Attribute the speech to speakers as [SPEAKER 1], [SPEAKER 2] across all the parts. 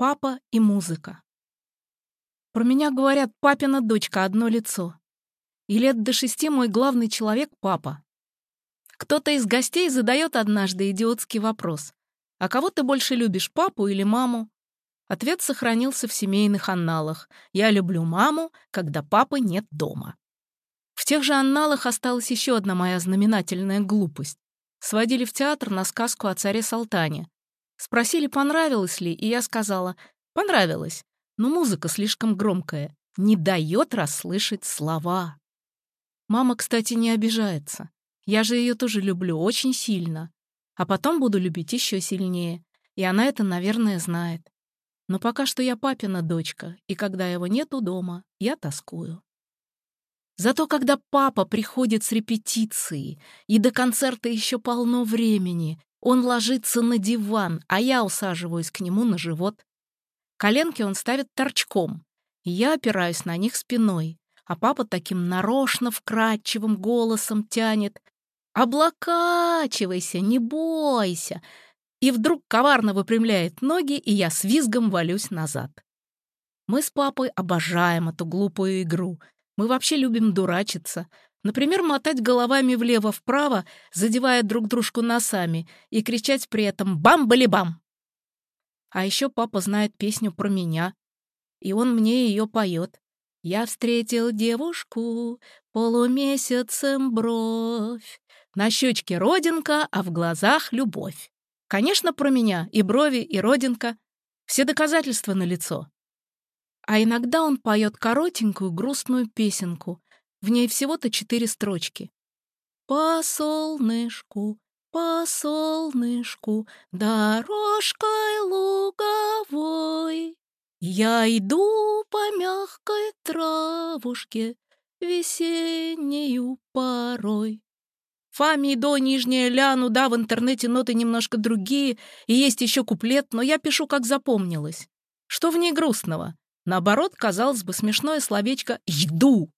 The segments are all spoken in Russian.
[SPEAKER 1] Папа и музыка. Про меня говорят папина дочка одно лицо. И лет до шести мой главный человек — папа. Кто-то из гостей задает однажды идиотский вопрос. «А кого ты больше любишь, папу или маму?» Ответ сохранился в семейных анналах. «Я люблю маму, когда папы нет дома». В тех же анналах осталась еще одна моя знаменательная глупость. Сводили в театр на сказку о царе Салтане. Спросили, понравилось ли, и я сказала, понравилось, но музыка слишком громкая, не дает расслышать слова. Мама, кстати, не обижается. Я же ее тоже люблю очень сильно. А потом буду любить еще сильнее. И она это, наверное, знает. Но пока что я папина дочка, и когда его нету дома, я тоскую. Зато когда папа приходит с репетиции, и до концерта еще полно времени, он ложится на диван, а я усаживаюсь к нему на живот. Коленки он ставит торчком, я опираюсь на них спиной, а папа таким нарочно вкрадчивым голосом тянет «Облокачивайся, не бойся!» И вдруг коварно выпрямляет ноги, и я с визгом валюсь назад. Мы с папой обожаем эту глупую игру. Мы вообще любим дурачиться, Например, мотать головами влево-вправо, задевая друг дружку носами, и кричать при этом «бам-бали-бам!». А еще папа знает песню про меня, и он мне ее поет. «Я встретил девушку, полумесяцем бровь, на щечке родинка, а в глазах любовь». Конечно, про меня и брови, и родинка. Все доказательства налицо. А иногда он поет коротенькую грустную песенку, в ней всего-то четыре строчки. «По солнышку, по солнышку, дорожкой луговой, я иду по мягкой травушке весеннюю порой». Фа, ми, до, нижняя, ля, ну да, в интернете ноты немножко другие, и есть еще куплет, но я пишу, как запомнилось. Что в ней грустного? Наоборот, казалось бы, смешное словечко «иду».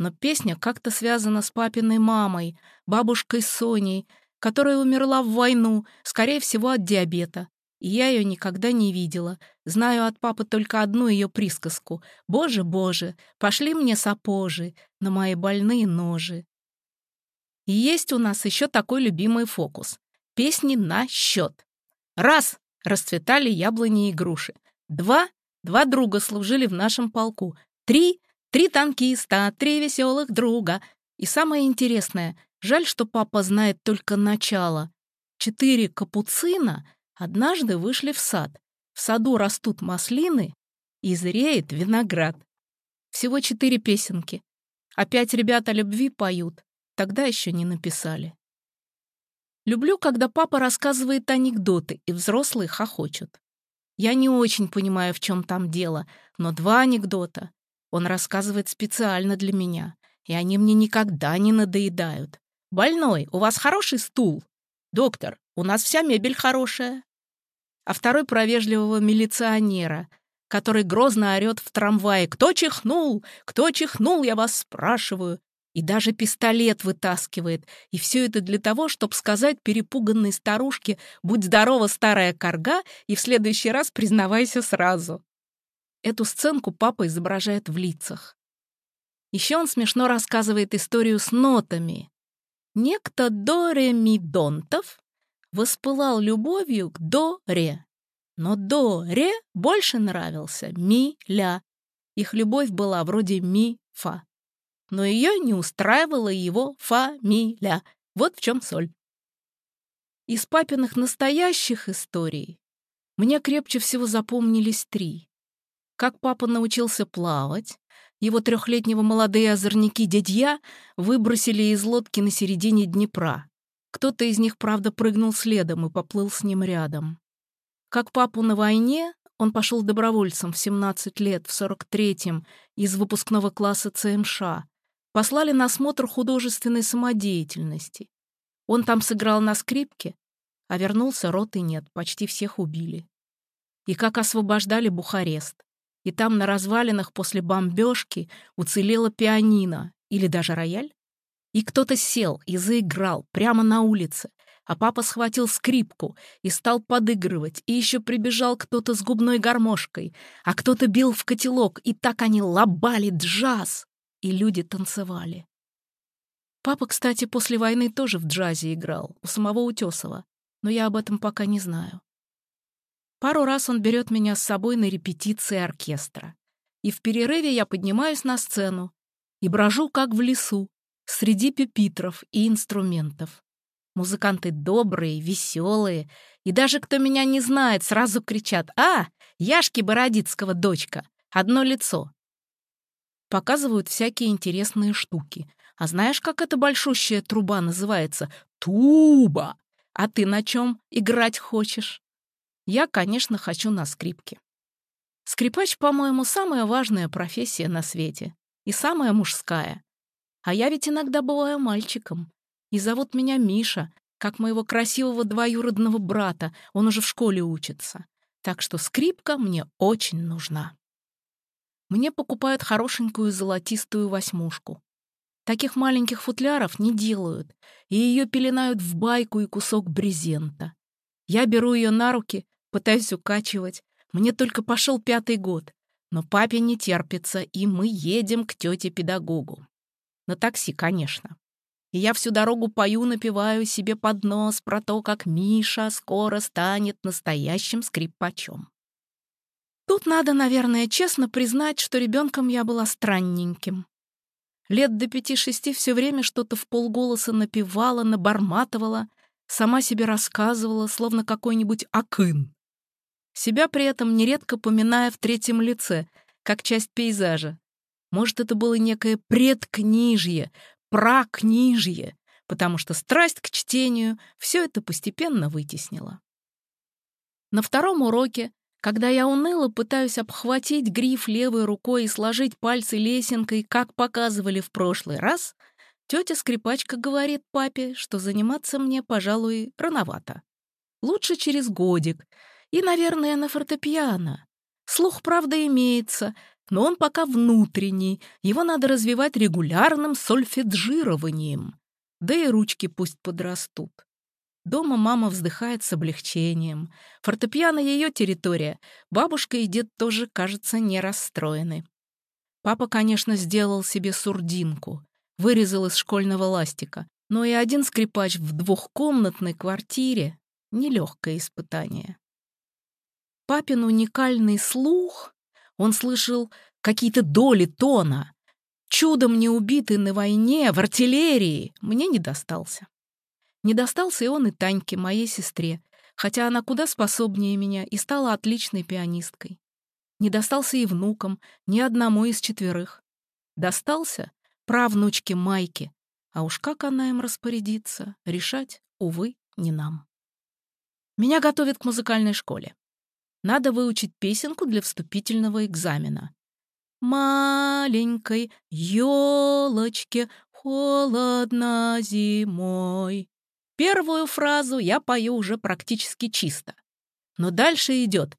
[SPEAKER 1] Но песня как-то связана с папиной мамой, бабушкой Соней, которая умерла в войну, скорее всего, от диабета. И я ее никогда не видела. Знаю от папы только одну ее присказку. «Боже, боже, пошли мне сапожи на мои больные ножи». И есть у нас еще такой любимый фокус. Песни на счет. Раз — расцветали яблони и груши. Два — два друга служили в нашем полку. Три Три танкиста, три веселых друга. И самое интересное, жаль, что папа знает только начало. Четыре капуцина однажды вышли в сад. В саду растут маслины и зреет виноград. Всего четыре песенки. Опять ребята любви поют. Тогда еще не написали. Люблю, когда папа рассказывает анекдоты, и взрослые хохочут. Я не очень понимаю, в чем там дело, но два анекдота он рассказывает специально для меня, и они мне никогда не надоедают. «Больной, у вас хороший стул?» «Доктор, у нас вся мебель хорошая». А второй про вежливого милиционера, который грозно орёт в трамвае «Кто чихнул? Кто чихнул, я вас спрашиваю?» И даже пистолет вытаскивает. И все это для того, чтобы сказать перепуганной старушке «Будь здорова, старая корга, и в следующий раз признавайся сразу». Эту сценку папа изображает в лицах. Еще он смешно рассказывает историю с нотами. Некто Доре Мидонтов воспылал любовью к До-Ре. Но До-Ре больше нравился Ми-Ля. Их любовь была вроде Ми-Фа. Но ее не устраивала его Фа-Ми-Ля. Вот в чем соль. Из папиных настоящих историй мне крепче всего запомнились три как папа научился плавать. Его трехлетнего молодые озорники дядья выбросили из лодки на середине Днепра. Кто-то из них, правда, прыгнул следом и поплыл с ним рядом. Как папу на войне, он пошел добровольцем в 17 лет, в 43-м, из выпускного класса ЦМШ. Послали на осмотр художественной самодеятельности. Он там сыграл на скрипке, а вернулся, роты нет, почти всех убили. И как освобождали Бухарест и там на развалинах после бомбежки уцелело пианино или даже рояль. И кто-то сел и заиграл прямо на улице, а папа схватил скрипку и стал подыгрывать, и еще прибежал кто-то с губной гармошкой, а кто-то бил в котелок, и так они лобали джаз, и люди танцевали. Папа, кстати, после войны тоже в джазе играл, у самого Утесова, но я об этом пока не знаю. Пару раз он берет меня с собой на репетиции оркестра. И в перерыве я поднимаюсь на сцену и брожу, как в лесу, среди пепитров и инструментов. Музыканты добрые, веселые, и даже кто меня не знает, сразу кричат «А, Яшки Бородицкого дочка! Одно лицо!» Показывают всякие интересные штуки. А знаешь, как эта большущая труба называется? Туба! А ты на чем играть хочешь? Я, конечно, хочу на скрипке. Скрипач, по-моему, самая важная профессия на свете. И самая мужская. А я ведь иногда бываю мальчиком. И зовут меня Миша, как моего красивого двоюродного брата. Он уже в школе учится. Так что скрипка мне очень нужна. Мне покупают хорошенькую золотистую восьмушку. Таких маленьких футляров не делают, и ее пеленают в байку и кусок брезента. Я беру ее на руки, пытаюсь укачивать. Мне только пошел пятый год, но папе не терпится, и мы едем к тете-педагогу. На такси, конечно. И я всю дорогу пою, напеваю себе под нос про то, как Миша скоро станет настоящим скрипачом. Тут надо, наверное, честно признать, что ребенком я была странненьким. Лет до пяти-шести все время что-то в полголоса напевала, наборматывала, сама себе рассказывала, словно какой-нибудь акын. Себя при этом нередко поминая в третьем лице, как часть пейзажа. Может, это было некое предкнижье, пракнижье, потому что страсть к чтению все это постепенно вытеснила. На втором уроке когда я уныло пытаюсь обхватить гриф левой рукой и сложить пальцы лесенкой, как показывали в прошлый раз, тетя-скрипачка говорит папе, что заниматься мне, пожалуй, рановато. Лучше через годик. И, наверное, на фортепиано. Слух, правда, имеется, но он пока внутренний, его надо развивать регулярным сольфеджированием. Да и ручки пусть подрастут. Дома мама вздыхает с облегчением. Фортепиано — ее территория. Бабушка и дед тоже, кажется, не расстроены. Папа, конечно, сделал себе сурдинку. Вырезал из школьного ластика. Но и один скрипач в двухкомнатной квартире — нелегкое испытание. Папин уникальный слух, он слышал какие-то доли тона. Чудом не убитый на войне, в артиллерии, мне не достался. Не достался и он и Таньке, моей сестре, хотя она куда способнее меня и стала отличной пианисткой. Не достался и внукам, ни одному из четверых. Достался правнучке Майке, а уж как она им распорядится, решать, увы, не нам. Меня готовят к музыкальной школе. Надо выучить песенку для вступительного экзамена. «Маленькой елочке холодно зимой». Первую фразу я пою уже практически чисто. Но дальше идет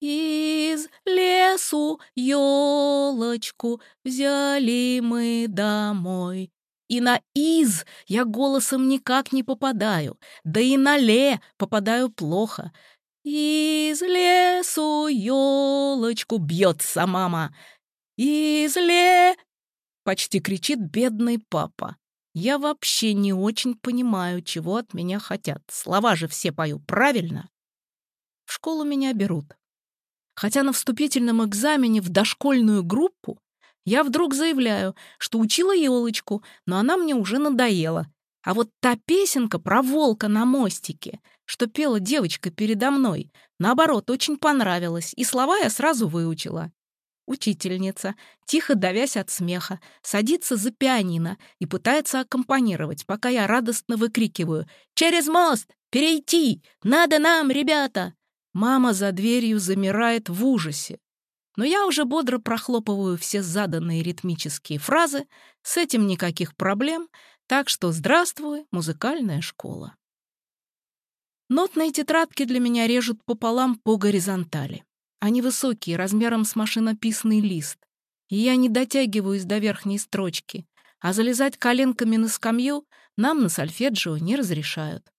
[SPEAKER 1] «Из лесу елочку взяли мы домой». И на «из» я голосом никак не попадаю, да и на «ле» попадаю плохо. «Из лесу елочку бьется мама». «Из ле...» — почти кричит бедный папа. Я вообще не очень понимаю, чего от меня хотят. Слова же все пою правильно. В школу меня берут. Хотя на вступительном экзамене в дошкольную группу я вдруг заявляю, что учила елочку, но она мне уже надоела. А вот та песенка про волка на мостике, что пела девочка передо мной, наоборот, очень понравилась, и слова я сразу выучила. Учительница, тихо давясь от смеха, садится за пианино и пытается аккомпанировать, пока я радостно выкрикиваю «Через мост! Перейти! Надо нам, ребята!» Мама за дверью замирает в ужасе. Но я уже бодро прохлопываю все заданные ритмические фразы, с этим никаких проблем, так что здравствуй, музыкальная школа. Нотные тетрадки для меня режут пополам по горизонтали. Они высокие, размером с машинописный лист. И я не дотягиваюсь до верхней строчки, а залезать коленками на скамью нам на сольфеджио не разрешают.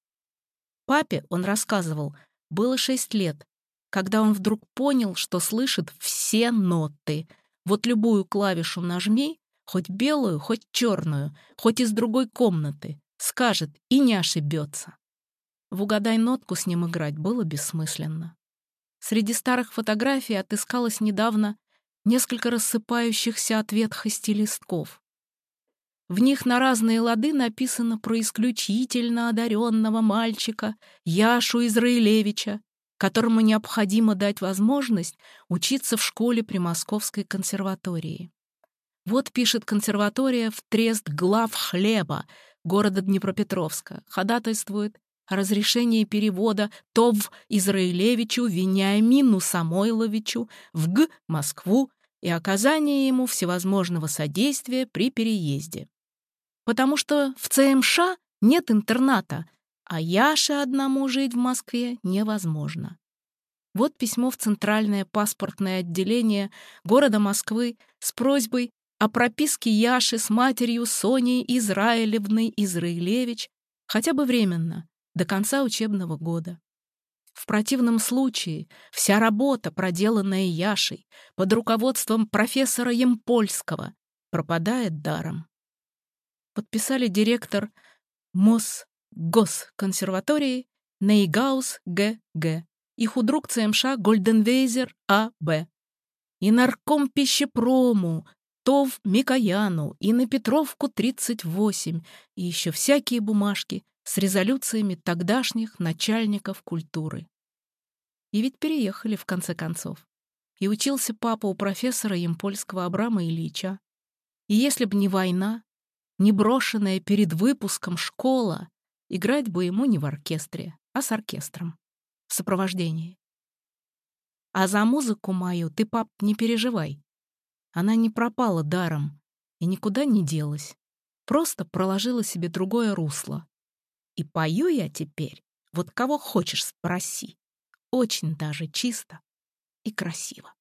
[SPEAKER 1] Папе, он рассказывал, было шесть лет, когда он вдруг понял, что слышит все ноты. Вот любую клавишу нажми, хоть белую, хоть черную, хоть из другой комнаты, скажет и не ошибется. В «Угадай нотку» с ним играть было бессмысленно. Среди старых фотографий отыскалось недавно несколько рассыпающихся от ветхости листков. В них на разные лады написано про исключительно одаренного мальчика Яшу Израилевича, которому необходимо дать возможность учиться в школе при Московской консерватории. Вот пишет консерватория в трест глав хлеба города Днепропетровска, ходатайствует о разрешении перевода ТОВ Израилевичу Вениамину Самойловичу в Г. Москву и оказании ему всевозможного содействия при переезде потому что в ЦМШ нет интерната, а Яше одному жить в Москве невозможно. Вот письмо в Центральное паспортное отделение города Москвы с просьбой о прописке Яши с матерью Соней Израилевной Израилевич хотя бы временно, до конца учебного года. В противном случае вся работа, проделанная Яшей под руководством профессора Емпольского, пропадает даром подписали директор МОС Госконсерватории Нейгаус Г.Г. и худрук ЦМШ Гольденвейзер А.Б. И нарком пищепрому ТОВ Микояну и на Петровку 38 и еще всякие бумажки с резолюциями тогдашних начальников культуры. И ведь переехали в конце концов. И учился папа у профессора Емпольского Абрама Ильича. И если б не война, не брошенная перед выпуском школа, играть бы ему не в оркестре, а с оркестром, в сопровождении. А за музыку мою ты, пап, не переживай. Она не пропала даром и никуда не делась, просто проложила себе другое русло. И пою я теперь, вот кого хочешь спроси, очень даже чисто и красиво.